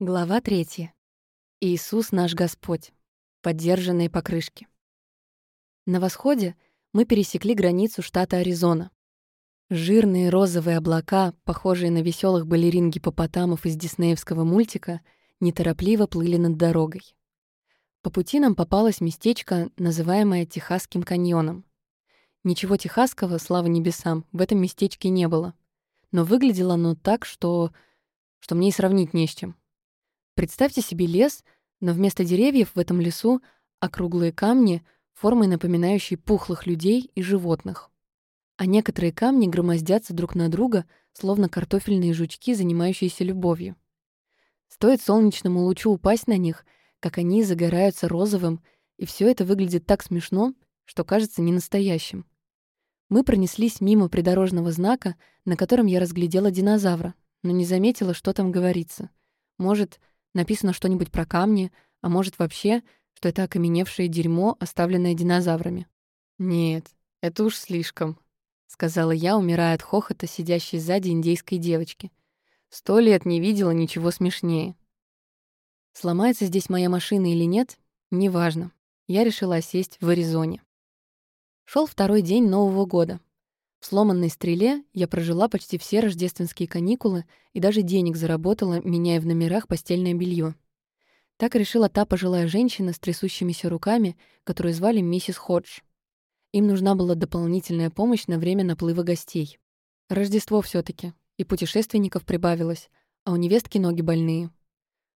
Глава 3. Иисус наш Господь. Поддержанные покрышки. На восходе мы пересекли границу штата Аризона. Жирные розовые облака, похожие на веселых балерин гипопотамов из диснеевского мультика, неторопливо плыли над дорогой. По пути нам попалось местечко, называемое Техасским каньоном. Ничего техасского, слава небесам, в этом местечке не было. Но выглядело оно так, что... что мне и сравнить не с чем. Представьте себе лес, но вместо деревьев в этом лесу округлые камни, формой напоминающие пухлых людей и животных. А некоторые камни громоздятся друг на друга, словно картофельные жучки, занимающиеся любовью. Стоит солнечному лучу упасть на них, как они загораются розовым, и все это выглядит так смешно, что кажется ненастоящим. Мы пронеслись мимо придорожного знака, на котором я разглядела динозавра, но не заметила, что там говорится. Может, Написано что-нибудь про камни, а может вообще, что это окаменевшее дерьмо, оставленное динозаврами. «Нет, это уж слишком», — сказала я, умирая от хохота, сидящей сзади индейской девочки. «Сто лет не видела ничего смешнее». Сломается здесь моя машина или нет, неважно. Я решила сесть в Аризоне. Шел второй день Нового года. В сломанной стреле я прожила почти все рождественские каникулы и даже денег заработала, меняя в номерах постельное белье. Так решила та пожилая женщина с трясущимися руками, которую звали миссис Ходж. Им нужна была дополнительная помощь на время наплыва гостей. Рождество все таки и путешественников прибавилось, а у невестки ноги больные.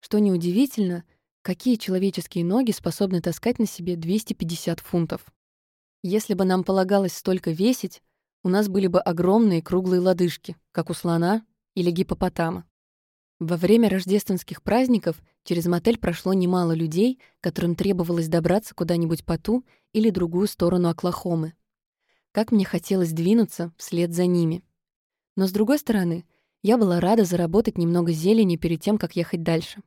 Что неудивительно, какие человеческие ноги способны таскать на себе 250 фунтов. Если бы нам полагалось столько весить, у нас были бы огромные круглые лодыжки, как у слона или гипопотама. Во время рождественских праздников через мотель прошло немало людей, которым требовалось добраться куда-нибудь по ту или другую сторону Оклахомы. Как мне хотелось двинуться вслед за ними. Но, с другой стороны, я была рада заработать немного зелени перед тем, как ехать дальше.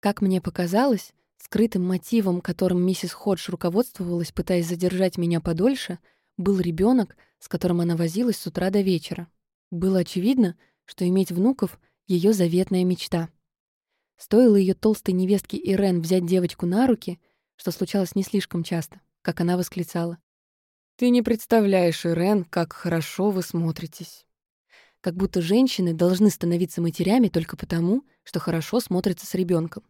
Как мне показалось, скрытым мотивом, которым миссис Ходж руководствовалась, пытаясь задержать меня подольше — был ребенок, с которым она возилась с утра до вечера. Было очевидно, что иметь внуков — ее заветная мечта. Стоило ее толстой невестке Ирен взять девочку на руки, что случалось не слишком часто, как она восклицала. «Ты не представляешь, Ирен, как хорошо вы смотритесь». Как будто женщины должны становиться матерями только потому, что хорошо смотрятся с ребенком.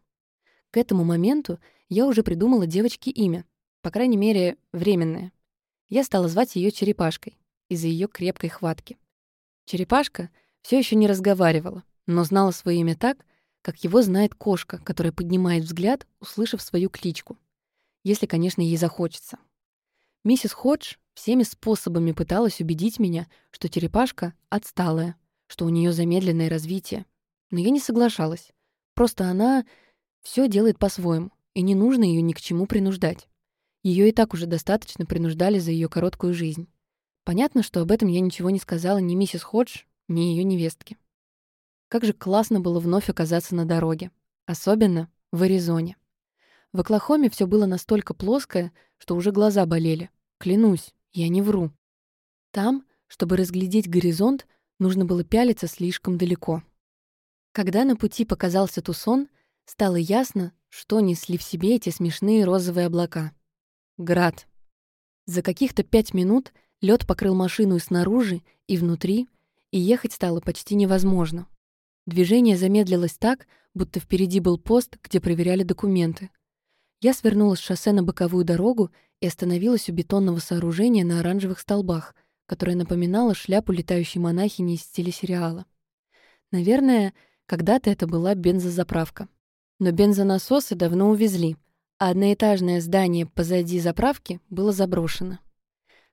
К этому моменту я уже придумала девочке имя, по крайней мере, временное. Я стала звать ее Черепашкой из-за ее крепкой хватки. Черепашка все еще не разговаривала, но знала свое имя так, как его знает кошка, которая поднимает взгляд, услышав свою кличку. Если, конечно, ей захочется. Миссис Ходж всеми способами пыталась убедить меня, что черепашка отсталая, что у нее замедленное развитие. Но я не соглашалась. Просто она все делает по-своему, и не нужно ее ни к чему принуждать. Ее и так уже достаточно принуждали за ее короткую жизнь. Понятно, что об этом я ничего не сказала ни миссис Ходж, ни ее невестке. Как же классно было вновь оказаться на дороге. Особенно в Аризоне. В Оклахоме все было настолько плоское, что уже глаза болели. Клянусь, я не вру. Там, чтобы разглядеть горизонт, нужно было пялиться слишком далеко. Когда на пути показался Тусон, стало ясно, что несли в себе эти смешные розовые облака. Град. За каких-то пять минут лед покрыл машину и снаружи, и внутри, и ехать стало почти невозможно. Движение замедлилось так, будто впереди был пост, где проверяли документы. Я свернула с шоссе на боковую дорогу и остановилась у бетонного сооружения на оранжевых столбах, которое напоминало шляпу летающей монахини из телесериала. Наверное, когда-то это была бензозаправка. Но бензонасосы давно увезли — а одноэтажное здание позади заправки было заброшено.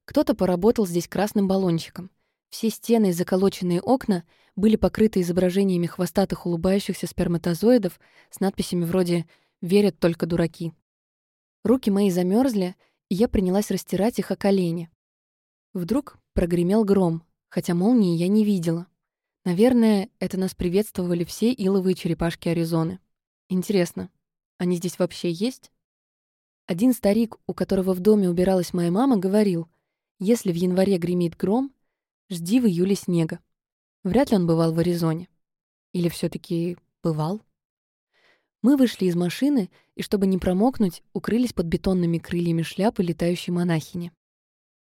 Кто-то поработал здесь красным баллончиком. Все стены и заколоченные окна были покрыты изображениями хвостатых улыбающихся сперматозоидов с надписями вроде «Верят только дураки». Руки мои замерзли, и я принялась растирать их о колени. Вдруг прогремел гром, хотя молнии я не видела. Наверное, это нас приветствовали все иловые черепашки Аризоны. Интересно, они здесь вообще есть? Один старик, у которого в доме убиралась моя мама, говорил, если в январе гремит гром, жди в июле снега. Вряд ли он бывал в Аризоне. Или все таки бывал? Мы вышли из машины и, чтобы не промокнуть, укрылись под бетонными крыльями шляпы летающей монахини.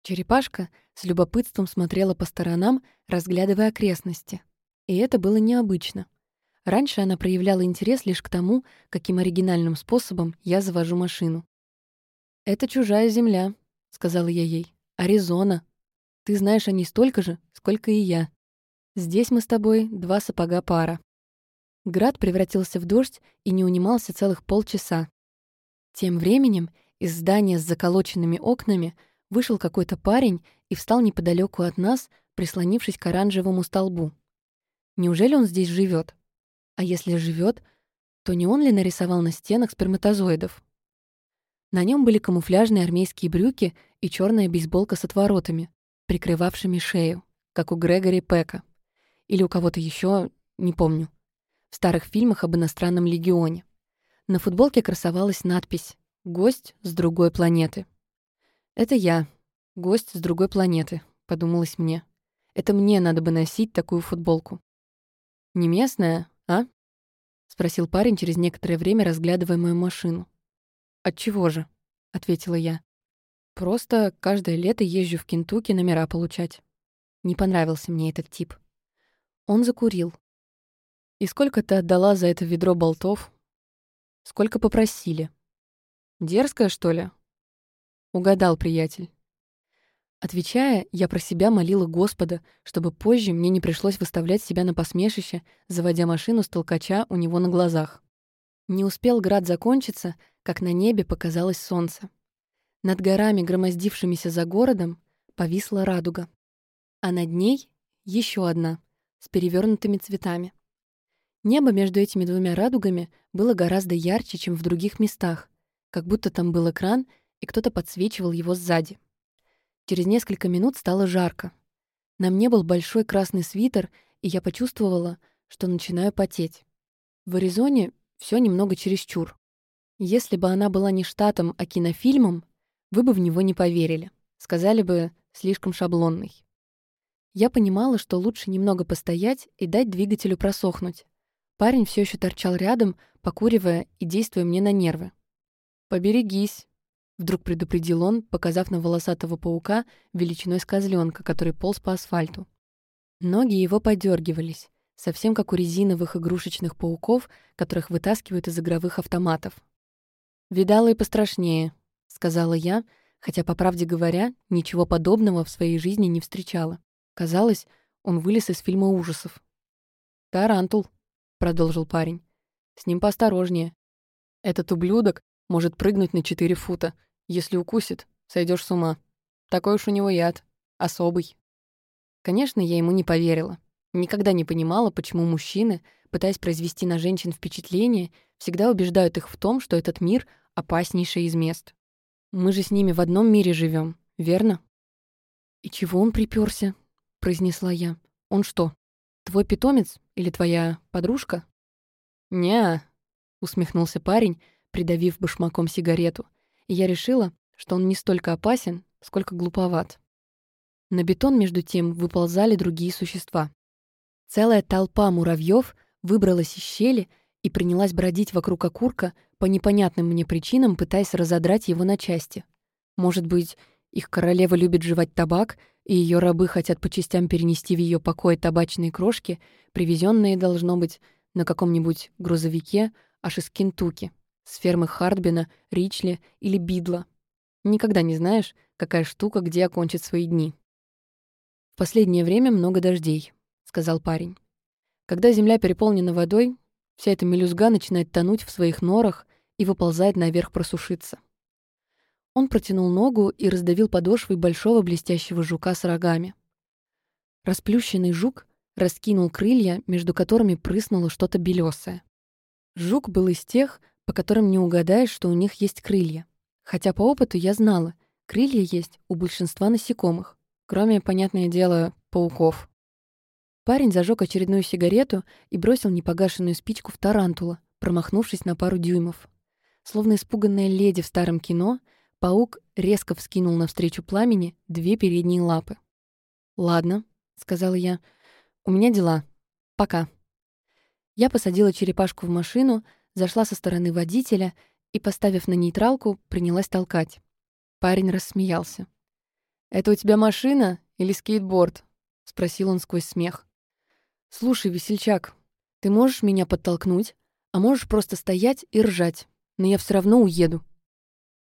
Черепашка с любопытством смотрела по сторонам, разглядывая окрестности. И это было необычно. Раньше она проявляла интерес лишь к тому, каким оригинальным способом я завожу машину. «Это чужая земля», — сказала я ей. «Аризона. Ты знаешь о ней столько же, сколько и я. Здесь мы с тобой два сапога пара». Град превратился в дождь и не унимался целых полчаса. Тем временем из здания с заколоченными окнами вышел какой-то парень и встал неподалеку от нас, прислонившись к оранжевому столбу. Неужели он здесь живет? А если живет, то не он ли нарисовал на стенах сперматозоидов? На нем были камуфляжные армейские брюки и черная бейсболка с отворотами, прикрывавшими шею, как у Грегори Пека. Или у кого-то еще, не помню в старых фильмах об иностранном легионе. На футболке красовалась надпись «Гость с другой планеты». «Это я, гость с другой планеты», — подумалось мне. «Это мне надо бы носить такую футболку». «Не местная, а?» — спросил парень через некоторое время, разглядывая мою машину. «Отчего же?» — ответила я. «Просто каждое лето езжу в Кентукки номера получать». Не понравился мне этот тип. Он закурил, «И сколько ты отдала за это ведро болтов?» «Сколько попросили?» «Дерзкая, что ли?» «Угадал, приятель». Отвечая, я про себя молила Господа, чтобы позже мне не пришлось выставлять себя на посмешище, заводя машину с толкача у него на глазах. Не успел град закончиться, как на небе показалось солнце. Над горами, громоздившимися за городом, повисла радуга. А над ней еще одна, с перевернутыми цветами. Небо между этими двумя радугами было гораздо ярче, чем в других местах, как будто там был экран, и кто-то подсвечивал его сзади. Через несколько минут стало жарко. На мне был большой красный свитер, и я почувствовала, что начинаю потеть. В Аризоне все немного чересчур. Если бы она была не штатом, а кинофильмом, вы бы в него не поверили. Сказали бы, слишком шаблонный. Я понимала, что лучше немного постоять и дать двигателю просохнуть, Парень все еще торчал рядом, покуривая и действуя мне на нервы. «Поберегись», — вдруг предупредил он, показав на волосатого паука величиной с козленка, который полз по асфальту. Ноги его подергивались, совсем как у резиновых игрушечных пауков, которых вытаскивают из игровых автоматов. «Видала и пострашнее», — сказала я, хотя, по правде говоря, ничего подобного в своей жизни не встречала. Казалось, он вылез из фильма ужасов. «Тарантул», — продолжил парень. «С ним поосторожнее. Этот ублюдок может прыгнуть на четыре фута. Если укусит, сойдешь с ума. Такой уж у него яд. Особый». Конечно, я ему не поверила. Никогда не понимала, почему мужчины, пытаясь произвести на женщин впечатление, всегда убеждают их в том, что этот мир — опаснейший из мест. Мы же с ними в одном мире живем, верно? «И чего он приперся? произнесла я. «Он что, твой питомец или твоя подружка?» «Не-а», усмехнулся парень, придавив башмаком сигарету, и я решила, что он не столько опасен, сколько глуповат. На бетон, между тем, выползали другие существа. Целая толпа муравьев выбралась из щели и принялась бродить вокруг окурка по непонятным мне причинам, пытаясь разодрать его на части. Может быть, их королева любит жевать табак, и ее рабы хотят по частям перенести в ее покой табачные крошки, привезенные должно быть, на каком-нибудь грузовике аж из Кентуки, с фермы Хардбина, Ричли или Бидла. Никогда не знаешь, какая штука где окончит свои дни. «В последнее время много дождей», — сказал парень. «Когда земля переполнена водой, вся эта мелюзга начинает тонуть в своих норах и выползает наверх просушиться. Он протянул ногу и раздавил подошвой большого блестящего жука с рогами. Расплющенный жук раскинул крылья, между которыми прыснуло что-то белесое. Жук был из тех, по которым не угадаешь, что у них есть крылья. Хотя по опыту я знала, крылья есть у большинства насекомых, кроме, понятное дело, пауков. Парень зажег очередную сигарету и бросил непогашенную спичку в тарантула, промахнувшись на пару дюймов. Словно испуганная леди в старом кино — Паук резко вскинул навстречу пламени две передние лапы. «Ладно», — сказала я, — «у меня дела. Пока». Я посадила черепашку в машину, зашла со стороны водителя и, поставив на нейтралку, принялась толкать. Парень рассмеялся. «Это у тебя машина или скейтборд?» — спросил он сквозь смех. «Слушай, весельчак, ты можешь меня подтолкнуть, а можешь просто стоять и ржать, но я все равно уеду.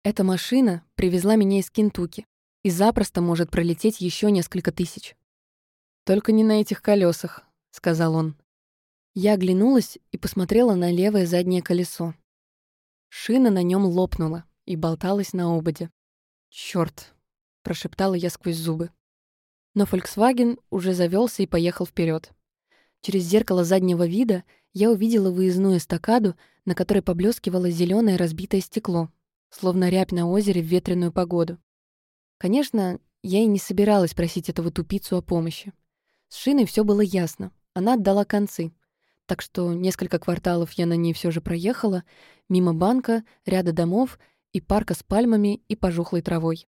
Эта машина привезла меня из Кентукки и запросто может пролететь еще несколько тысяч. «Только не на этих колесах, сказал он. Я оглянулась и посмотрела на левое заднее колесо. Шина на нем лопнула и болталась на ободе. Черт! прошептала я сквозь зубы. Но Volkswagen уже завелся и поехал вперед. Через зеркало заднего вида я увидела выездную эстакаду, на которой поблескивало зеленое разбитое стекло, словно рябь на озере в ветреную погоду. Конечно, я и не собиралась просить этого тупицу о помощи. С шиной все было ясно. Она отдала концы. Так что несколько кварталов я на ней все же проехала, мимо банка, ряда домов и парка с пальмами и пожухлой травой.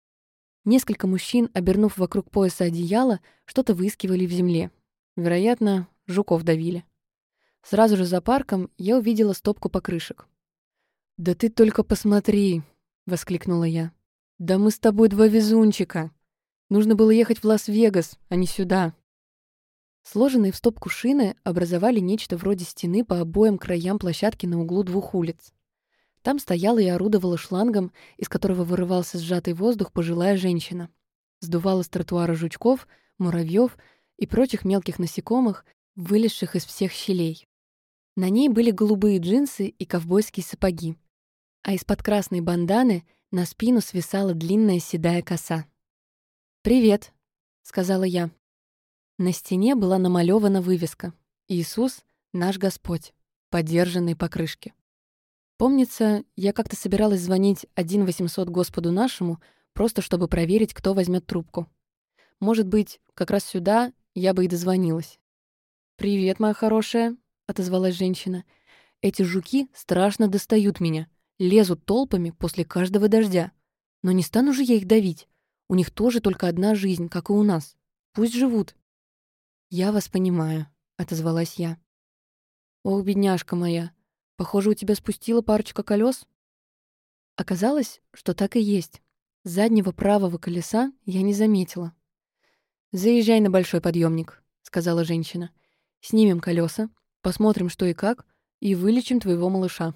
Несколько мужчин, обернув вокруг пояса одеяло, что-то выискивали в земле. Вероятно, жуков давили. Сразу же за парком я увидела стопку покрышек. «Да ты только посмотри!» — воскликнула я. «Да мы с тобой два везунчика! Нужно было ехать в Лас-Вегас, а не сюда!» Сложенные в стопку шины образовали нечто вроде стены по обоим краям площадки на углу двух улиц. Там стояла и орудовала шлангом, из которого вырывался сжатый воздух пожилая женщина. Сдувала с тротуара жучков, муравьев и прочих мелких насекомых, вылезших из всех щелей. На ней были голубые джинсы и ковбойские сапоги. А из-под красной банданы на спину свисала длинная седая коса. «Привет», — сказала я. На стене была намалевана вывеска «Иисус — наш Господь», подержанной покрышки. Помнится, я как-то собиралась звонить 1 800 Господу нашему, просто чтобы проверить, кто возьмет трубку. Может быть, как раз сюда я бы и дозвонилась. «Привет, моя хорошая», — отозвалась женщина. «Эти жуки страшно достают меня, лезут толпами после каждого дождя. Но не стану же я их давить. У них тоже только одна жизнь, как и у нас. Пусть живут». «Я вас понимаю», — отозвалась я. «О, бедняжка моя, похоже, у тебя спустила парочка колес. Оказалось, что так и есть. Заднего правого колеса я не заметила. «Заезжай на большой подъемник, сказала женщина. «Снимем колеса, Посмотрим, что и как, и вылечим твоего малыша».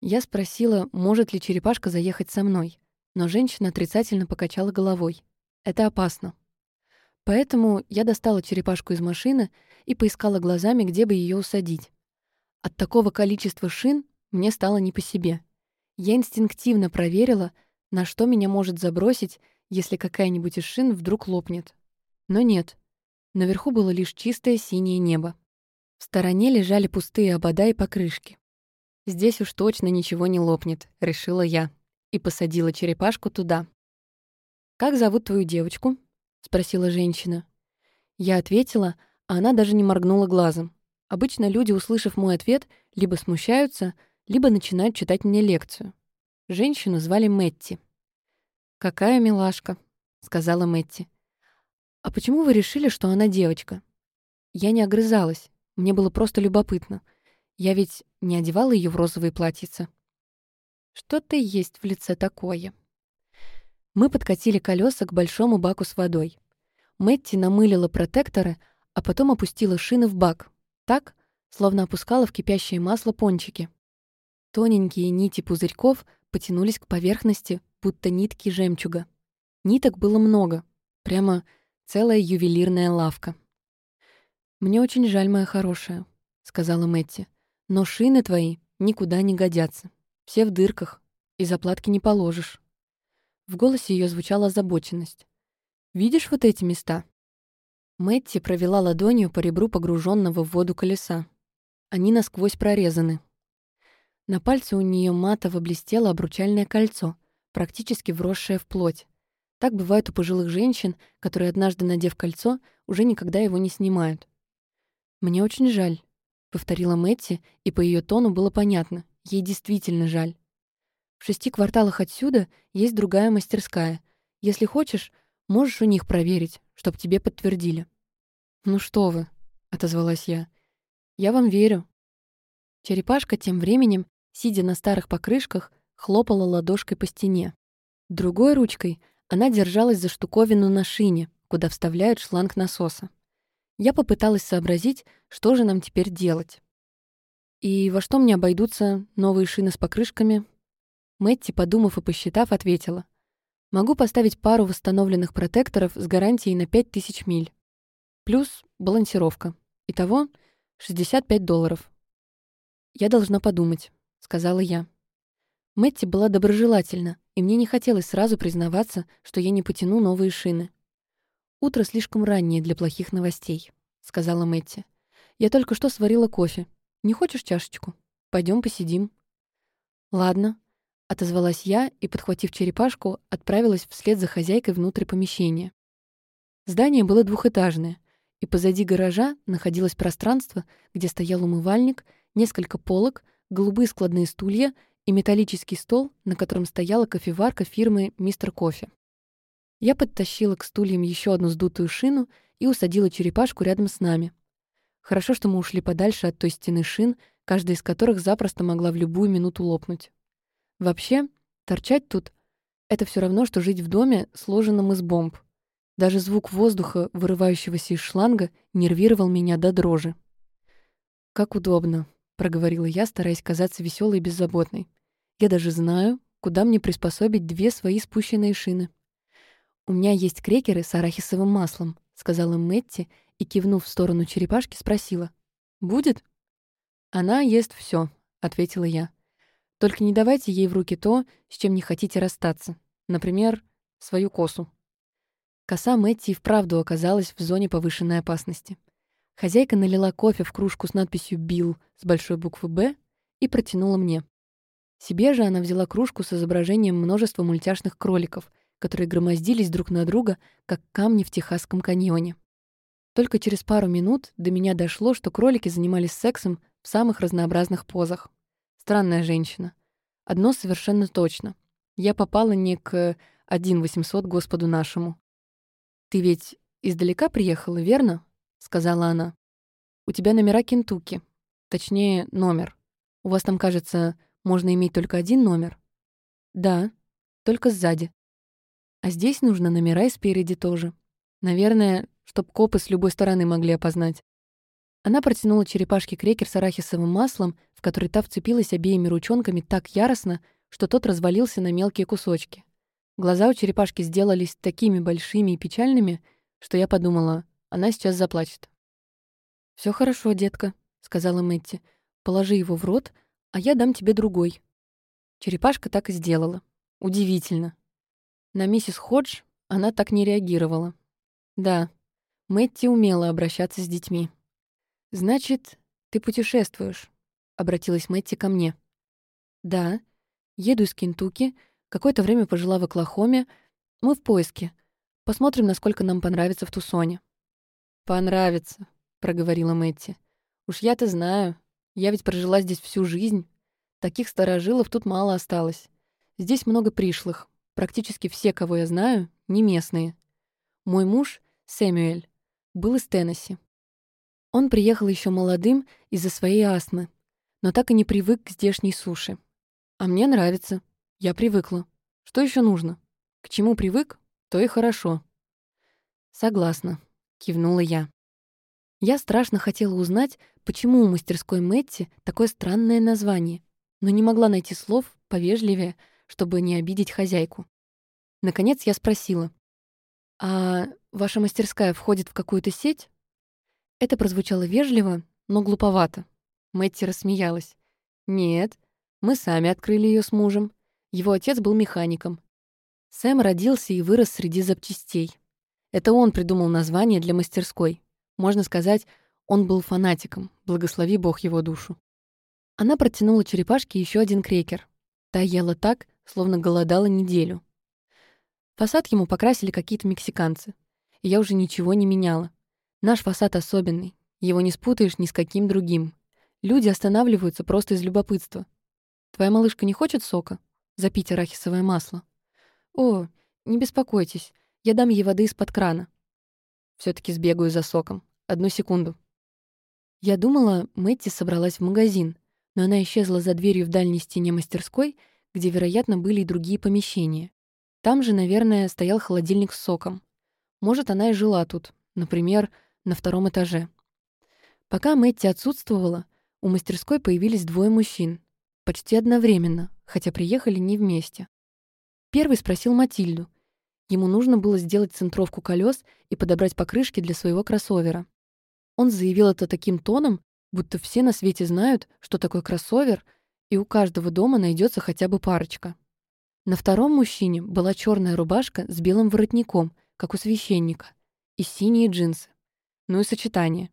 Я спросила, может ли черепашка заехать со мной, но женщина отрицательно покачала головой. «Это опасно». Поэтому я достала черепашку из машины и поискала глазами, где бы ее усадить. От такого количества шин мне стало не по себе. Я инстинктивно проверила, на что меня может забросить, если какая-нибудь из шин вдруг лопнет. Но нет. Наверху было лишь чистое синее небо. В стороне лежали пустые обода и покрышки. «Здесь уж точно ничего не лопнет», — решила я, и посадила черепашку туда. «Как зовут твою девочку?» — спросила женщина. Я ответила, а она даже не моргнула глазом. Обычно люди, услышав мой ответ, либо смущаются, либо начинают читать мне лекцию. Женщину звали Мэтти. «Какая милашка», — сказала Мэтти. «А почему вы решили, что она девочка?» Я не огрызалась. Мне было просто любопытно. Я ведь не одевала ее в розовые платьица. Что-то есть в лице такое. Мы подкатили колеса к большому баку с водой. Мэтти намылила протекторы, а потом опустила шины в бак. Так, словно опускала в кипящее масло пончики. Тоненькие нити пузырьков потянулись к поверхности, будто нитки жемчуга. Ниток было много. Прямо целая ювелирная лавка. «Мне очень жаль, моя хорошая», — сказала Мэтти. «Но шины твои никуда не годятся. Все в дырках, и заплатки не положишь». В голосе ее звучала озабоченность. «Видишь вот эти места?» Мэтти провела ладонью по ребру погруженного в воду колеса. Они насквозь прорезаны. На пальце у нее матово блестело обручальное кольцо, практически вросшее в плоть. Так бывает у пожилых женщин, которые, однажды надев кольцо, уже никогда его не снимают. «Мне очень жаль», — повторила Мэтти, и по ее тону было понятно. Ей действительно жаль. «В шести кварталах отсюда есть другая мастерская. Если хочешь, можешь у них проверить, чтоб тебе подтвердили». «Ну что вы», — отозвалась я. «Я вам верю». Черепашка тем временем, сидя на старых покрышках, хлопала ладошкой по стене. Другой ручкой она держалась за штуковину на шине, куда вставляют шланг насоса. Я попыталась сообразить, что же нам теперь делать. И во что мне обойдутся новые шины с покрышками? Мэтти, подумав и посчитав, ответила. Могу поставить пару восстановленных протекторов с гарантией на 5000 миль. Плюс балансировка. Итого 65 долларов. «Я должна подумать», — сказала я. Мэтти была доброжелательна, и мне не хотелось сразу признаваться, что я не потяну новые шины. «Утро слишком раннее для плохих новостей», — сказала Мэтти. «Я только что сварила кофе. Не хочешь чашечку? Пойдем посидим». «Ладно», — отозвалась я и, подхватив черепашку, отправилась вслед за хозяйкой внутрь помещения. Здание было двухэтажное, и позади гаража находилось пространство, где стоял умывальник, несколько полок, голубые складные стулья и металлический стол, на котором стояла кофеварка фирмы «Мистер Кофе». Я подтащила к стульям еще одну сдутую шину и усадила черепашку рядом с нами. Хорошо, что мы ушли подальше от той стены шин, каждая из которых запросто могла в любую минуту лопнуть. Вообще, торчать тут — это все равно, что жить в доме, сложенном из бомб. Даже звук воздуха, вырывающегося из шланга, нервировал меня до дрожи. «Как удобно», — проговорила я, стараясь казаться веселой и беззаботной. «Я даже знаю, куда мне приспособить две свои спущенные шины». «У меня есть крекеры с арахисовым маслом», — сказала Мэтти и, кивнув в сторону черепашки, спросила. «Будет?» «Она ест все, ответила я. «Только не давайте ей в руки то, с чем не хотите расстаться. Например, свою косу». Коса Мэтти и вправду оказалась в зоне повышенной опасности. Хозяйка налила кофе в кружку с надписью «Билл» с большой буквы «Б» и протянула мне. Себе же она взяла кружку с изображением множества мультяшных кроликов, которые громоздились друг на друга, как камни в Техасском каньоне. Только через пару минут до меня дошло, что кролики занимались сексом в самых разнообразных позах. Странная женщина. Одно совершенно точно. Я попала не к один восемьсот Господу нашему. «Ты ведь издалека приехала, верно?» сказала она. «У тебя номера Кентукки. Точнее, номер. У вас там, кажется, можно иметь только один номер?» «Да, только сзади. А здесь нужно номера и спереди тоже. Наверное, чтоб копы с любой стороны могли опознать». Она протянула черепашке крекер с арахисовым маслом, в который та вцепилась обеими ручонками так яростно, что тот развалился на мелкие кусочки. Глаза у черепашки сделались такими большими и печальными, что я подумала, она сейчас заплачет. Все хорошо, детка», — сказала Мэтти. «Положи его в рот, а я дам тебе другой». Черепашка так и сделала. Удивительно. На миссис Ходж она так не реагировала. Да, Мэтти умела обращаться с детьми. «Значит, ты путешествуешь?» — обратилась Мэтти ко мне. «Да. Еду из Кентукки, какое-то время пожила в Оклахоме. Мы в поиске. Посмотрим, насколько нам понравится в Тусоне». «Понравится», — проговорила Мэтти. «Уж я-то знаю. Я ведь прожила здесь всю жизнь. Таких старожилов тут мало осталось. Здесь много пришлых. Практически все, кого я знаю, не местные. Мой муж, Сэмюэль, был из Теннесси. Он приехал еще молодым из-за своей астмы, но так и не привык к здешней суше. А мне нравится. Я привыкла. Что еще нужно? К чему привык, то и хорошо. Согласна кивнула я. Я страшно хотела узнать, почему у мастерской Мэтти такое странное название, но не могла найти слов повежливее, чтобы не обидеть хозяйку. Наконец я спросила, «А ваша мастерская входит в какую-то сеть?» Это прозвучало вежливо, но глуповато. Мэтти рассмеялась. «Нет, мы сами открыли ее с мужем. Его отец был механиком. Сэм родился и вырос среди запчастей. Это он придумал название для мастерской. Можно сказать, он был фанатиком, благослови Бог его душу. Она протянула черепашке еще один крекер. Та ела так, словно голодала неделю. Фасад ему покрасили какие-то мексиканцы. И я уже ничего не меняла. Наш фасад особенный. Его не спутаешь ни с каким другим. Люди останавливаются просто из любопытства. Твоя малышка не хочет сока? Запить арахисовое масло. О, не беспокойтесь, я дам ей воды из-под крана. Все таки сбегаю за соком. Одну секунду. Я думала, Мэтти собралась в магазин, но она исчезла за дверью в дальней стене мастерской, где, вероятно, были и другие помещения. Там же, наверное, стоял холодильник с соком. Может, она и жила тут, например, на втором этаже. Пока Мэтти отсутствовала, у мастерской появились двое мужчин. Почти одновременно, хотя приехали не вместе. Первый спросил Матильду. Ему нужно было сделать центровку колес и подобрать покрышки для своего кроссовера. Он заявил это таким тоном, будто все на свете знают, что такое кроссовер, и у каждого дома найдется хотя бы парочка. На втором мужчине была черная рубашка с белым воротником, как у священника, и синие джинсы. Ну и сочетание.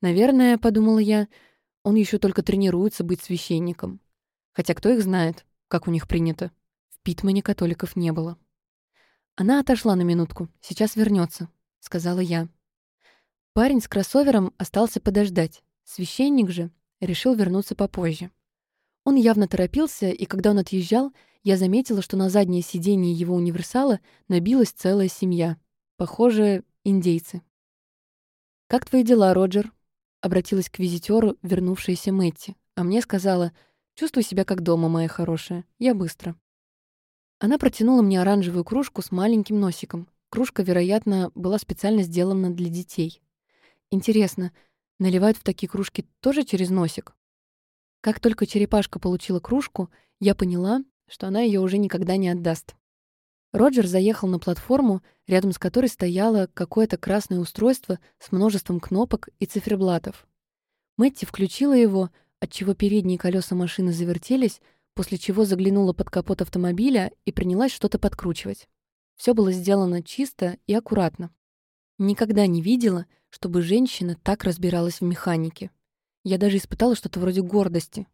Наверное, подумала я, он еще только тренируется быть священником. Хотя кто их знает, как у них принято. В Питмане католиков не было. Она отошла на минутку, сейчас вернется, сказала я. Парень с кроссовером остался подождать. Священник же решил вернуться попозже. Он явно торопился, и когда он отъезжал, я заметила, что на заднее сиденье его универсала набилась целая семья. Похоже, индейцы. «Как твои дела, Роджер?» — обратилась к визитеру вернувшаяся Мэтти, а мне сказала, «Чувствуй себя как дома, моя хорошая. Я быстро». Она протянула мне оранжевую кружку с маленьким носиком. Кружка, вероятно, была специально сделана для детей. Интересно, наливают в такие кружки тоже через носик? Как только черепашка получила кружку, я поняла, что она ее уже никогда не отдаст. Роджер заехал на платформу, рядом с которой стояло какое-то красное устройство с множеством кнопок и циферблатов. Мэтти включила его, отчего передние колеса машины завертелись, после чего заглянула под капот автомобиля и принялась что-то подкручивать. Все было сделано чисто и аккуратно. Никогда не видела, чтобы женщина так разбиралась в механике. Я даже испытала что-то вроде гордости.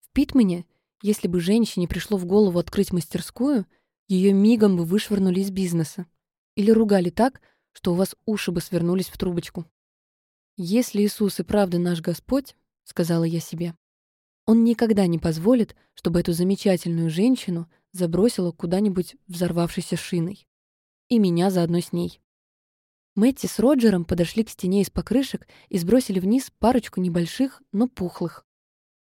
В Питмане, если бы женщине пришло в голову открыть мастерскую, ее мигом бы вышвырнули из бизнеса. Или ругали так, что у вас уши бы свернулись в трубочку. «Если Иисус и правда наш Господь», — сказала я себе, «Он никогда не позволит, чтобы эту замечательную женщину забросило куда-нибудь взорвавшейся шиной. И меня заодно с ней». Мэтти с Роджером подошли к стене из покрышек и сбросили вниз парочку небольших, но пухлых.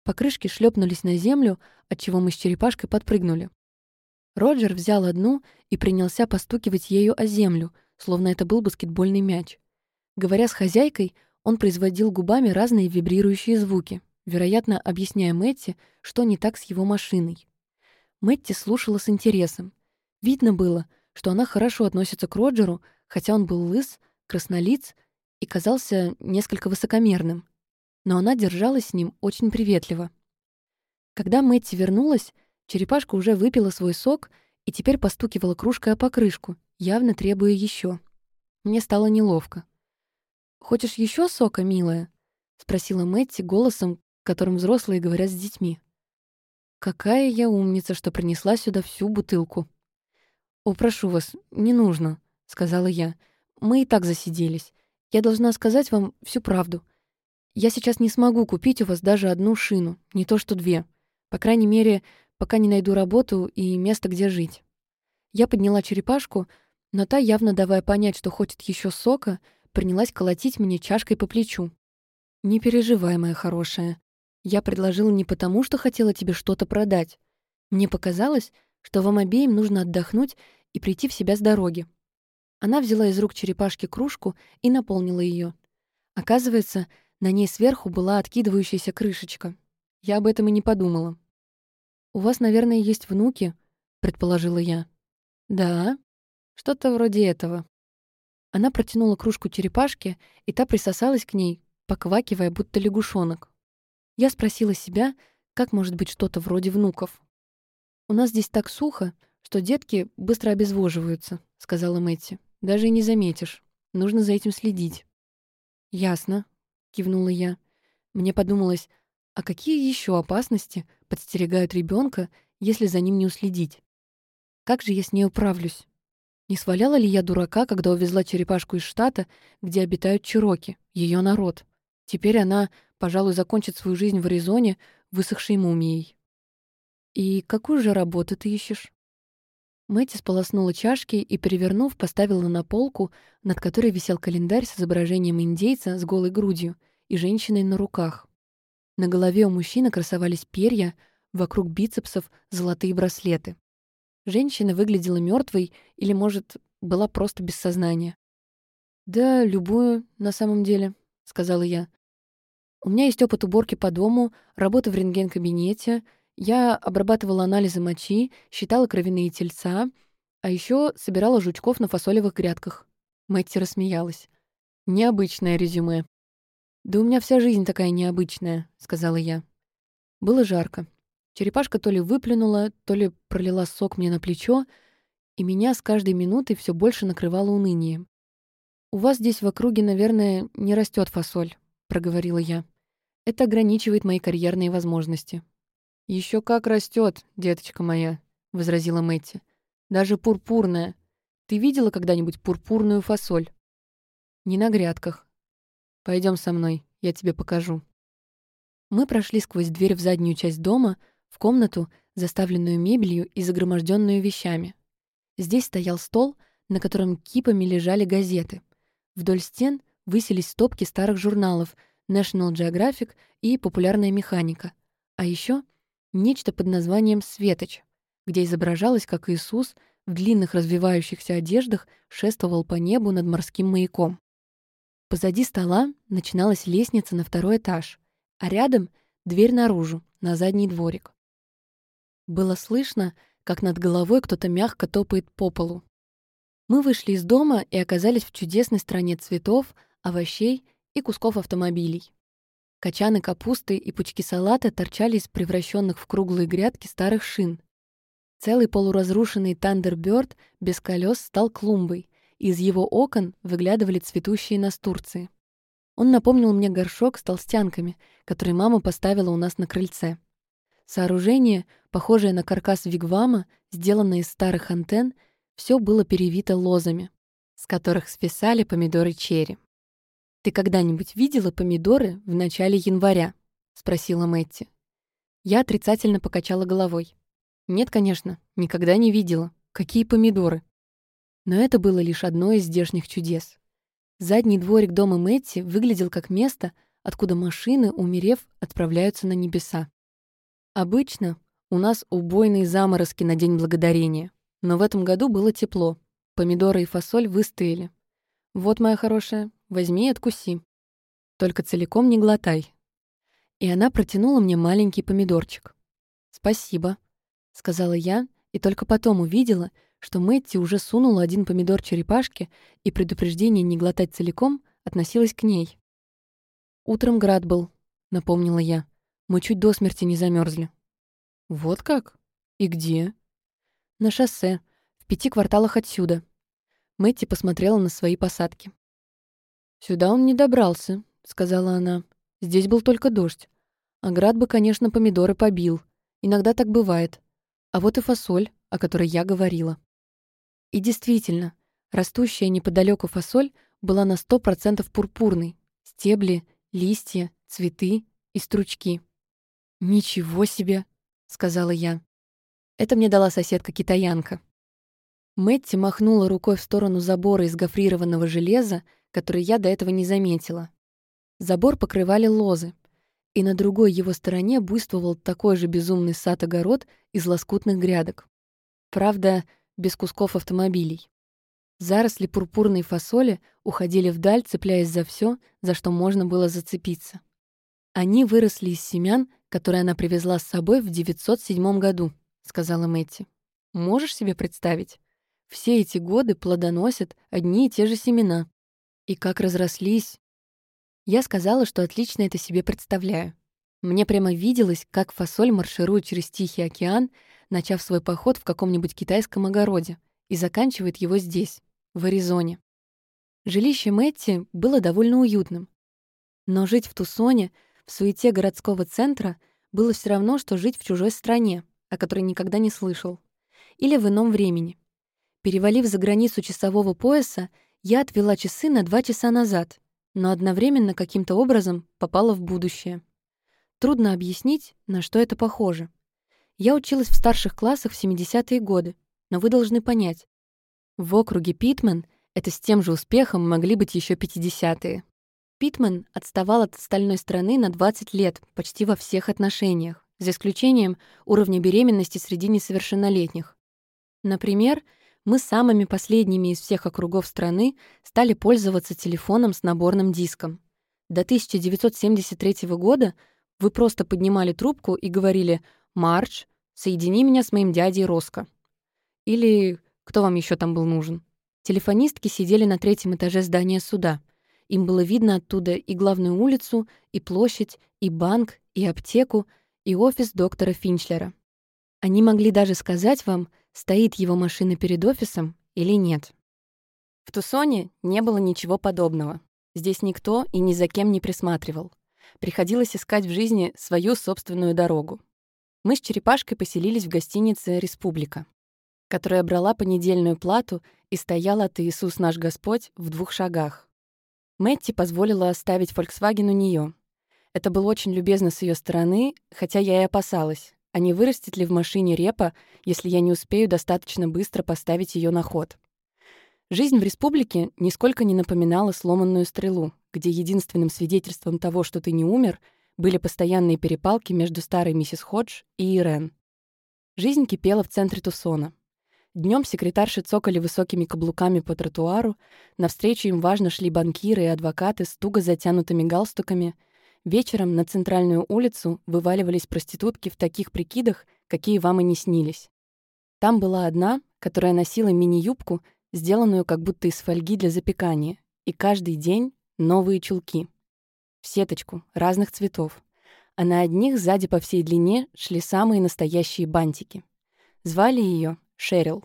Покрышки шлепнулись на землю, отчего мы с черепашкой подпрыгнули. Роджер взял одну и принялся постукивать ею о землю, словно это был баскетбольный мяч. Говоря с хозяйкой, он производил губами разные вибрирующие звуки, вероятно, объясняя Мэтти, что не так с его машиной. Мэтти слушала с интересом. Видно было, что она хорошо относится к Роджеру, хотя он был лыс, краснолиц и казался несколько высокомерным. Но она держалась с ним очень приветливо. Когда Мэтти вернулась, черепашка уже выпила свой сок и теперь постукивала кружкой о покрышку, явно требуя еще. Мне стало неловко. «Хочешь еще сока, милая?» — спросила Мэтти голосом, которым взрослые говорят с детьми. «Какая я умница, что принесла сюда всю бутылку!» «О, вас, не нужно», — сказала я. «Мы и так засиделись. Я должна сказать вам всю правду. Я сейчас не смогу купить у вас даже одну шину, не то что две. По крайней мере, пока не найду работу и место, где жить». Я подняла черепашку, но та, явно давая понять, что хочет еще сока, принялась колотить мне чашкой по плечу. «Не переживай, моя хорошая. Я предложила не потому, что хотела тебе что-то продать. Мне показалось, что вам обеим нужно отдохнуть и прийти в себя с дороги. Она взяла из рук черепашки кружку и наполнила ее. Оказывается, на ней сверху была откидывающаяся крышечка. Я об этом и не подумала. «У вас, наверное, есть внуки?» — предположила я. «Да, что-то вроде этого». Она протянула кружку черепашке, и та присосалась к ней, поквакивая, будто лягушонок. Я спросила себя, как может быть что-то вроде внуков. «У нас здесь так сухо, что детки быстро обезвоживаются», — сказала Мэтти. Даже и не заметишь. Нужно за этим следить». «Ясно», — кивнула я. Мне подумалось, а какие еще опасности подстерегают ребенка, если за ним не уследить? Как же я с ней управлюсь? Не сваляла ли я дурака, когда увезла черепашку из штата, где обитают чироки, ее народ? Теперь она, пожалуй, закончит свою жизнь в Аризоне высохшей мумией. «И какую же работу ты ищешь?» Мэтти сполоснула чашки и, перевернув, поставила на полку, над которой висел календарь с изображением индейца с голой грудью и женщиной на руках. На голове у мужчины красовались перья, вокруг бицепсов золотые браслеты. Женщина выглядела мертвой или, может, была просто без сознания. «Да, любую, на самом деле», — сказала я. «У меня есть опыт уборки по дому, работа в рентген-кабинете, я обрабатывала анализы мочи, считала кровяные тельца, а еще собирала жучков на фасолевых грядках». Мэтти рассмеялась. «Необычное резюме». «Да у меня вся жизнь такая необычная», — сказала я. Было жарко. Черепашка то ли выплюнула, то ли пролила сок мне на плечо, и меня с каждой минутой все больше накрывало унынием. «У вас здесь в округе, наверное, не растет фасоль», — проговорила я. «Это ограничивает мои карьерные возможности». Еще как растет, деточка моя», — возразила Мэтти. «Даже пурпурная. Ты видела когда-нибудь пурпурную фасоль?» «Не на грядках. Пойдем со мной, я тебе покажу». Мы прошли сквозь дверь в заднюю часть дома, в комнату, заставленную мебелью и загроможденную вещами. Здесь стоял стол, на котором кипами лежали газеты. Вдоль стен высились стопки старых журналов National Geographic и «Популярная механика». А еще нечто под названием «Светоч», где изображалось, как Иисус в длинных развивающихся одеждах шествовал по небу над морским маяком. Позади стола начиналась лестница на второй этаж, а рядом — дверь наружу, на задний дворик. Было слышно, как над головой кто-то мягко топает по полу. Мы вышли из дома и оказались в чудесной стране цветов, овощей и кусков автомобилей. Качаны капусты и пучки салата торчали из превращенных в круглые грядки старых шин. Целый полуразрушенный Тандербёрд без колес стал клумбой, из его окон выглядывали цветущие настурции. Он напомнил мне горшок с толстянками, который мама поставила у нас на крыльце. Сооружение, похожее на каркас вигвама, сделанное из старых антенн, все было перевито лозами, с которых свисали помидоры черри. «Ты когда-нибудь видела помидоры в начале января?» — спросила Мэтти. Я отрицательно покачала головой. «Нет, конечно, никогда не видела. Какие помидоры?» Но это было лишь одно из здешних чудес. Задний дворик дома Мэтти выглядел как место, откуда машины, умерев, отправляются на небеса. Обычно у нас убойные заморозки на День Благодарения, но в этом году было тепло. Помидоры и фасоль выстояли. Вот, моя хорошая, возьми и откуси. Только целиком не глотай. И она протянула мне маленький помидорчик. «Спасибо», — сказала я, и только потом увидела — что Мэтти уже сунула один помидор черепашке, и предупреждение не глотать целиком относилось к ней. «Утром град был», — напомнила я. «Мы чуть до смерти не замерзли. «Вот как? И где?» «На шоссе, в пяти кварталах отсюда». Мэтти посмотрела на свои посадки. «Сюда он не добрался», — сказала она. «Здесь был только дождь. А град бы, конечно, помидоры побил. Иногда так бывает. А вот и фасоль, о которой я говорила». И действительно, растущая неподалеку фасоль была на сто процентов пурпурной. Стебли, листья, цветы и стручки. «Ничего себе!» — сказала я. Это мне дала соседка-китаянка. Мэтти махнула рукой в сторону забора из гофрированного железа, который я до этого не заметила. Забор покрывали лозы, и на другой его стороне буйствовал такой же безумный сад-огород из лоскутных грядок. Правда, без кусков автомобилей. Заросли пурпурной фасоли уходили вдаль, цепляясь за все, за что можно было зацепиться. Они выросли из семян, которые она привезла с собой в 907 году, сказала Мэтти. Можешь себе представить? Все эти годы плодоносят одни и те же семена. И как разрослись. Я сказала, что отлично это себе представляю. Мне прямо виделось, как фасоль марширует через Тихий океан, начав свой поход в каком-нибудь китайском огороде, и заканчивает его здесь, в Аризоне. Жилище Мэтти было довольно уютным. Но жить в Тусоне, в суете городского центра, было все равно, что жить в чужой стране, о которой никогда не слышал. Или в ином времени. Перевалив за границу часового пояса, я отвела часы на два часа назад, но одновременно каким-то образом попала в будущее. Трудно объяснить, на что это похоже. Я училась в старших классах в 70-е годы, но вы должны понять. В округе Питман это с тем же успехом могли быть еще 50-е. Питман отставал от остальной страны на 20 лет почти во всех отношениях, за исключением уровня беременности среди несовершеннолетних. Например, мы самыми последними из всех округов страны стали пользоваться телефоном с наборным диском. До 1973 года вы просто поднимали трубку и говорили «Марч, соедини меня с моим дядей Роско». Или кто вам еще там был нужен? Телефонистки сидели на третьем этаже здания суда. Им было видно оттуда и главную улицу, и площадь, и банк, и аптеку, и офис доктора Финчлера. Они могли даже сказать вам, стоит его машина перед офисом или нет. В Тусоне не было ничего подобного. Здесь никто и ни за кем не присматривал. Приходилось искать в жизни свою собственную дорогу. Мы с Черепашкой поселились в гостинице «Республика» которая брала понедельную плату и стояла «Ты, Иисус наш Господь» в двух шагах. Мэтти позволила оставить «Фольксваген» у нее. Это было очень любезно с ее стороны, хотя я и опасалась, а не вырастет ли в машине репа, если я не успею достаточно быстро поставить ее на ход. Жизнь в республике нисколько не напоминала сломанную стрелу, где единственным свидетельством того, что ты не умер, были постоянные перепалки между старой миссис Ходж и Ирен. Жизнь кипела в центре Тусона. Днем секретарши цокали высокими каблуками по тротуару, навстречу им важно шли банкиры и адвокаты с туго затянутыми галстуками. Вечером на центральную улицу вываливались проститутки в таких прикидах, какие вам и не снились. Там была одна, которая носила мини-юбку, сделанную как будто из фольги для запекания, и каждый день новые чулки. В сеточку, разных цветов. А на одних сзади по всей длине шли самые настоящие бантики. Звали ее Шерил.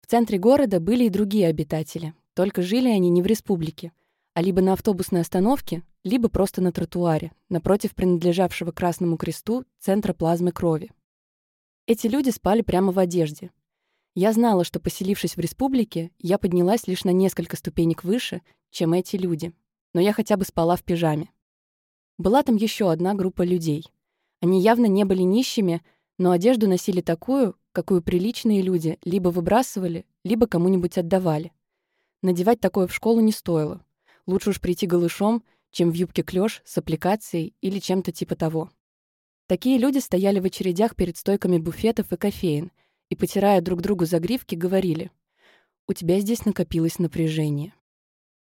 В центре города были и другие обитатели, только жили они не в республике, а либо на автобусной остановке, либо просто на тротуаре, напротив принадлежавшего Красному Кресту центра плазмы крови. Эти люди спали прямо в одежде. Я знала, что, поселившись в республике, я поднялась лишь на несколько ступенек выше, чем эти люди, но я хотя бы спала в пижаме. Была там еще одна группа людей. Они явно не были нищими, но одежду носили такую, какую приличные люди либо выбрасывали, либо кому-нибудь отдавали. Надевать такое в школу не стоило. Лучше уж прийти голышом, чем в юбке клёш с аппликацией или чем-то типа того. Такие люди стояли в очередях перед стойками буфетов и кофеин и, потирая друг другу загривки, говорили «У тебя здесь накопилось напряжение».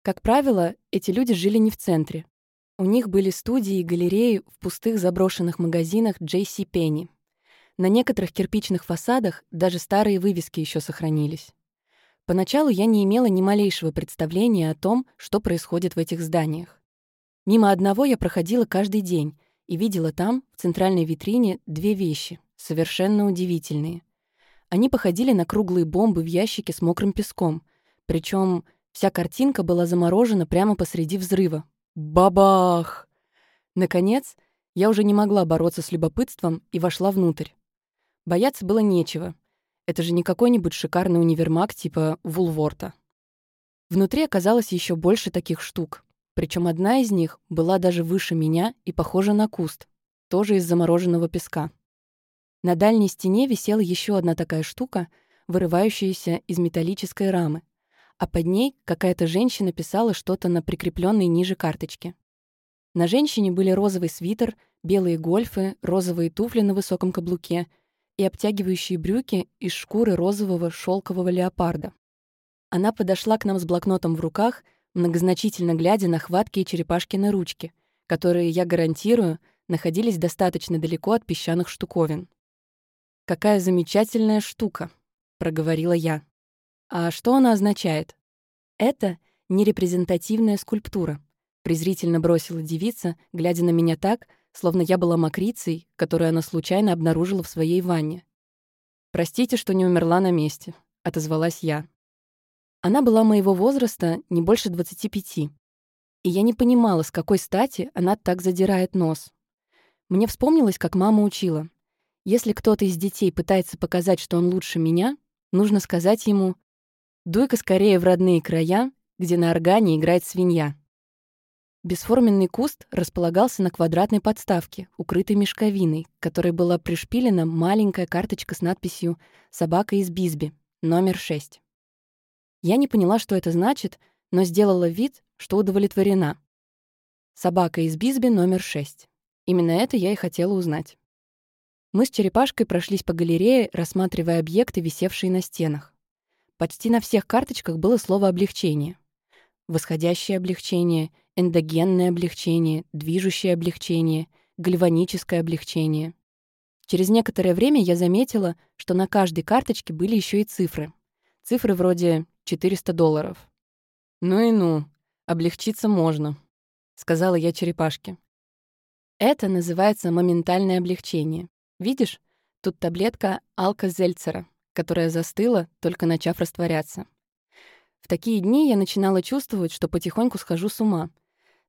Как правило, эти люди жили не в центре. У них были студии и галереи в пустых заброшенных магазинах J.C. Penney. На некоторых кирпичных фасадах даже старые вывески еще сохранились. Поначалу я не имела ни малейшего представления о том, что происходит в этих зданиях. Мимо одного я проходила каждый день и видела там, в центральной витрине, две вещи, совершенно удивительные. Они походили на круглые бомбы в ящике с мокрым песком, причем вся картинка была заморожена прямо посреди взрыва. Бабах! Наконец, я уже не могла бороться с любопытством и вошла внутрь. Бояться было нечего. Это же не какой-нибудь шикарный универмаг типа Вулворта. Внутри оказалось еще больше таких штук. Причем одна из них была даже выше меня и похожа на куст, тоже из замороженного песка. На дальней стене висела еще одна такая штука, вырывающаяся из металлической рамы, а под ней какая-то женщина писала что-то на прикрепленной ниже карточке. На женщине были розовый свитер, белые гольфы, розовые туфли на высоком каблуке — и обтягивающие брюки из шкуры розового шелкового леопарда. Она подошла к нам с блокнотом в руках, многозначительно глядя на хваткие черепашкины ручки, которые, я гарантирую, находились достаточно далеко от песчаных штуковин. «Какая замечательная штука», — проговорила я. «А что она означает?» «Это нерепрезентативная скульптура», — презрительно бросила девица, глядя на меня так, словно я была мокрицей, которую она случайно обнаружила в своей ванне. «Простите, что не умерла на месте», — отозвалась я. Она была моего возраста не больше 25, и я не понимала, с какой стати она так задирает нос. Мне вспомнилось, как мама учила. Если кто-то из детей пытается показать, что он лучше меня, нужно сказать ему «Дуй-ка скорее в родные края, где на органе играет свинья». Бесформенный куст располагался на квадратной подставке, укрытой мешковиной, к которой была пришпилена маленькая карточка с надписью «Собака из Бисби, номер 6». Я не поняла, что это значит, но сделала вид, что удовлетворена. Собака из Бисби номер 6. Именно это я и хотела узнать. Мы с черепашкой прошлись по галерее, рассматривая объекты, висевшие на стенах. Почти на всех карточках было слово «облегчение». Восходящее облегчение, эндогенное облегчение, движущее облегчение, гальваническое облегчение. Через некоторое время я заметила, что на каждой карточке были еще и цифры. Цифры вроде 400 долларов. «Ну и ну, облегчиться можно», — сказала я черепашке. Это называется моментальное облегчение. Видишь, тут таблетка алкозельцера, которая застыла, только начав растворяться. В такие дни я начинала чувствовать, что потихоньку схожу с ума.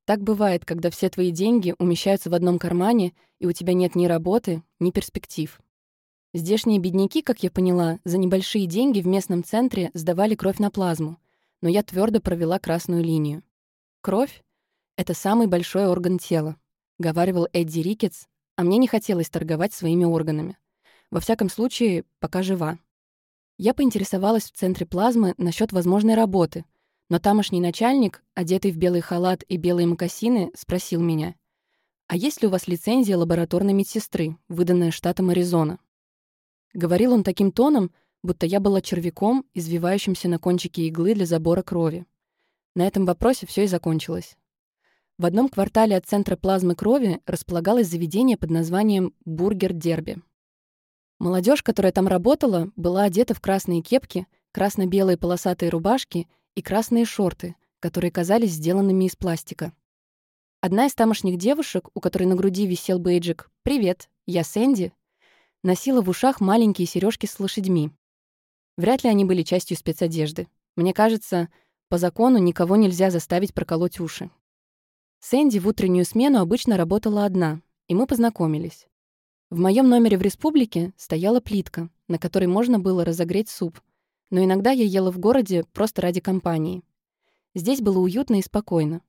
Так бывает, когда все твои деньги умещаются в одном кармане, и у тебя нет ни работы, ни перспектив. Здешние бедняки, как я поняла, за небольшие деньги в местном центре сдавали кровь на плазму, но я твердо провела красную линию. Кровь — это самый большой орган тела, говаривал Эдди Рикетс, а мне не хотелось торговать своими органами. Во всяком случае, пока жива. Я поинтересовалась в центре плазмы насчет возможной работы, но тамошний начальник, одетый в белый халат и белые мокасины, спросил меня, «А есть ли у вас лицензия лабораторной медсестры, выданная штатом Аризона?» Говорил он таким тоном, будто я была червяком, извивающимся на кончике иглы для забора крови. На этом вопросе все и закончилось. В одном квартале от центра плазмы крови располагалось заведение под названием «Бургер Дерби». Молодежь, которая там работала, была одета в красные кепки, красно-белые полосатые рубашки и красные шорты, которые казались сделанными из пластика. Одна из тамошних девушек, у которой на груди висел бейджик «Привет, я Сэнди», носила в ушах маленькие сережки с лошадьми. Вряд ли они были частью спецодежды. Мне кажется, по закону никого нельзя заставить проколоть уши. Сэнди в утреннюю смену обычно работала одна, и мы познакомились. В моем номере в республике стояла плитка, на которой можно было разогреть суп, но иногда я ела в городе просто ради компании. Здесь было уютно и спокойно.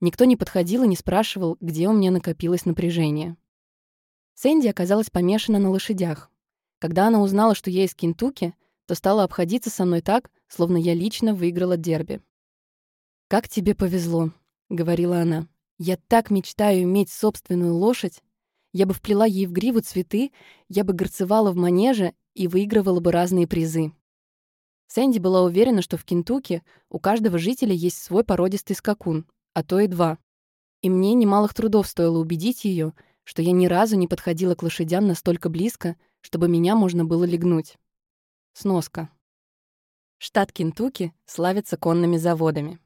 Никто не подходил и не спрашивал, где у меня накопилось напряжение. Сэнди оказалась помешана на лошадях. Когда она узнала, что я из Кентукки, то стала обходиться со мной так, словно я лично выиграла дерби. «Как тебе повезло», — говорила она. «Я так мечтаю иметь собственную лошадь, я бы вплела ей в гриву цветы, я бы горцевала в манеже и выигрывала бы разные призы. Сэнди была уверена, что в Кентукки у каждого жителя есть свой породистый скакун, а то и два. И мне немалых трудов стоило убедить ее, что я ни разу не подходила к лошадям настолько близко, чтобы меня можно было легнуть. Сноска. Штат Кентукки славится конными заводами.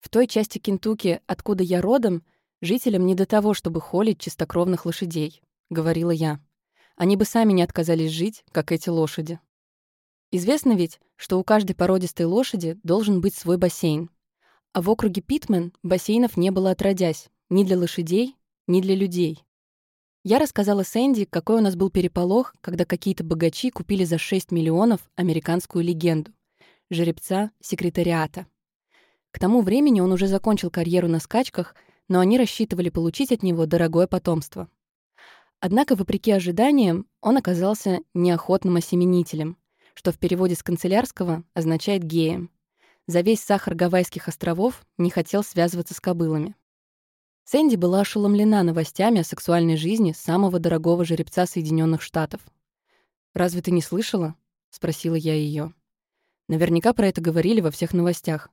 В той части Кентукки, откуда я родом, «Жителям не до того, чтобы холить чистокровных лошадей», — говорила я. «Они бы сами не отказались жить, как эти лошади». Известно ведь, что у каждой породистой лошади должен быть свой бассейн. А в округе Питмен бассейнов не было отродясь ни для лошадей, ни для людей. Я рассказала Сэнди, какой у нас был переполох, когда какие-то богачи купили за 6 миллионов американскую легенду — жеребца секретариата. К тому времени он уже закончил карьеру на скачках — но они рассчитывали получить от него дорогое потомство. Однако, вопреки ожиданиям, он оказался неохотным осеменителем, что в переводе с канцелярского означает «геем». За весь сахар Гавайских островов не хотел связываться с кобылами. Сэнди была ошеломлена новостями о сексуальной жизни самого дорогого жеребца Соединенных Штатов. «Разве ты не слышала?» — спросила я ее. Наверняка про это говорили во всех новостях.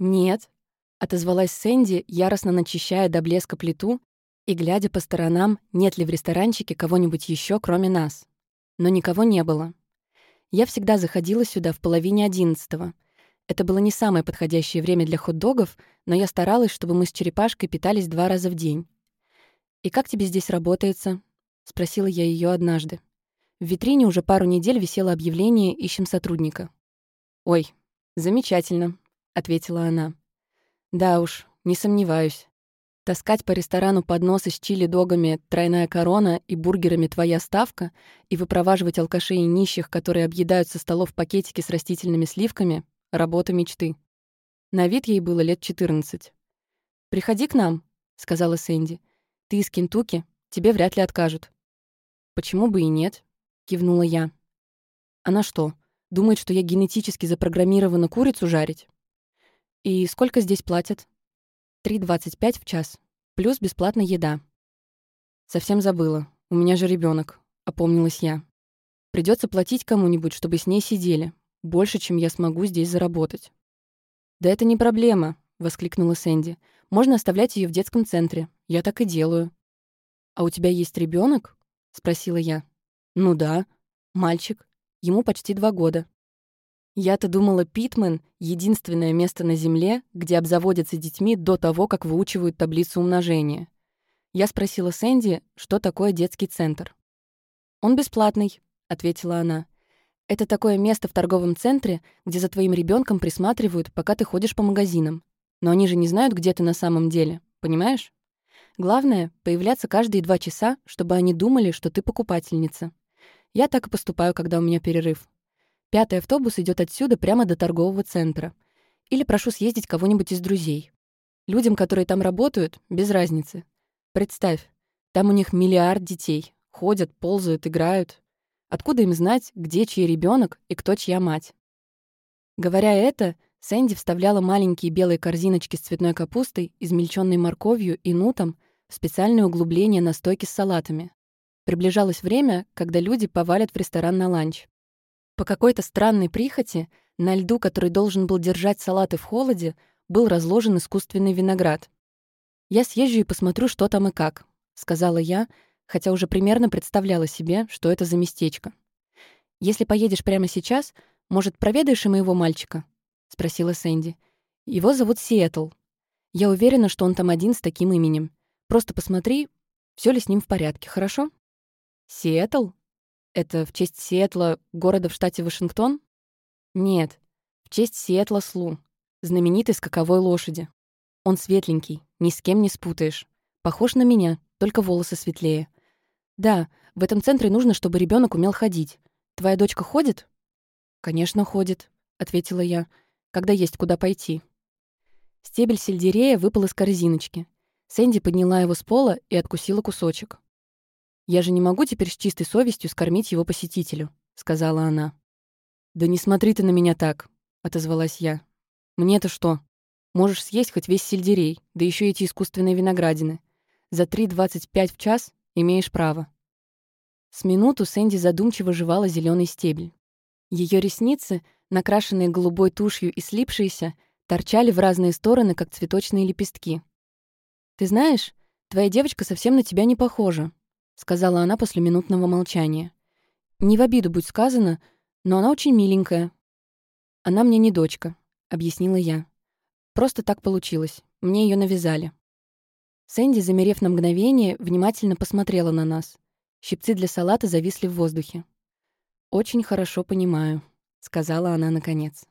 «Нет», Отозвалась Сэнди, яростно начищая до блеска плиту и глядя по сторонам, нет ли в ресторанчике кого-нибудь еще, кроме нас. Но никого не было. Я всегда заходила сюда в половине одиннадцатого. Это было не самое подходящее время для хот-догов, но я старалась, чтобы мы с черепашкой питались два раза в день. «И как тебе здесь работается?» — спросила я ее однажды. В витрине уже пару недель висело объявление «Ищем сотрудника». «Ой, замечательно», — ответила она. Да уж, не сомневаюсь. Таскать по ресторану подносы с чили-догами «Тройная корона» и бургерами «Твоя ставка» и выпроваживать алкашей и нищих, которые объедают со столов пакетики с растительными сливками — работа мечты. На вид ей было лет 14. «Приходи к нам», — сказала Сэнди. «Ты из Кентукки, тебе вряд ли откажут». «Почему бы и нет?» — кивнула я. «Она что, думает, что я генетически запрограммирована курицу жарить?» «И сколько здесь платят?» «Три двадцать пять в час», Плюс бесплатная еда. Совсем забыла. У меня же ребенок, опомнилась я. Придется платить кому-нибудь, чтобы с ней сидели. Больше, чем я смогу здесь заработать. «Да это не проблема», — воскликнула Сэнди. «Можно оставлять ее в детском центре. Я так и делаю». «А у тебя есть ребенок? спросила я. «Ну да. Мальчик. Ему почти два года». Я-то думала, Питмен — единственное место на Земле, где обзаводятся детьми до того, как выучивают таблицу умножения. Я спросила Сэнди, что такое детский центр. «Он бесплатный», — ответила она. «Это такое место в торговом центре, где за твоим ребенком присматривают, пока ты ходишь по магазинам. Но они же не знают, где ты на самом деле, понимаешь? Главное — появляться каждые два часа, чтобы они думали, что ты покупательница. Я так и поступаю, когда у меня перерыв. Пятый автобус идет отсюда прямо до торгового центра. Или прошу съездить кого-нибудь из друзей. Людям, которые там работают, без разницы. Представь, там у них миллиард детей. Ходят, ползают, играют. Откуда им знать, где чей ребенок и кто чья мать? Говоря это, Сэнди вставляла маленькие белые корзиночки с цветной капустой, измельченной морковью и нутом в специальное углубление на стойке с салатами. Приближалось время, когда люди повалят в ресторан на ланч. По какой-то странной прихоти на льду, который должен был держать салаты в холоде, был разложен искусственный виноград. «Я съезжу и посмотрю, что там и как», — сказала я, хотя уже примерно представляла себе, что это за местечко. «Если поедешь прямо сейчас, может, проведаешь и моего мальчика?» — спросила Сэнди. «Его зовут Сиэтл. Я уверена, что он там один с таким именем. Просто посмотри, все ли с ним в порядке, хорошо?» «Сиэтл? Это в честь Сиэтла, города в штате Вашингтон?» «Нет, в честь Сиэтла Слу, знаменитой скаковой лошади. Он светленький, ни с кем не спутаешь. Похож на меня, только волосы светлее. Да, в этом центре нужно, чтобы ребенок умел ходить. Твоя дочка ходит? Конечно, ходит, ответила я. Когда есть куда пойти. Стебель сельдерея выпал из корзиночки. Сэнди подняла его с пола и откусила кусочек. «Я же не могу теперь с чистой совестью скормить его посетителю», — сказала она. «Да не смотри ты на меня так», — отозвалась я. «Мне-то что? Можешь съесть хоть весь сельдерей, да еще эти искусственные виноградины. За 3,25 в час имеешь право». С минуту Сэнди задумчиво жевала зеленый стебель. Ее ресницы, накрашенные голубой тушью и слипшиеся, торчали в разные стороны, как цветочные лепестки. «Ты знаешь, твоя девочка совсем на тебя не похожа», — сказала она после минутного молчания. «Не в обиду будь сказано, но она очень миленькая». «Она мне не дочка», — объяснила я. «Просто так получилось. Мне ее навязали». Сэнди, замерев на мгновение, внимательно посмотрела на нас. Щипцы для салата зависли в воздухе. «Очень хорошо понимаю», — сказала она наконец.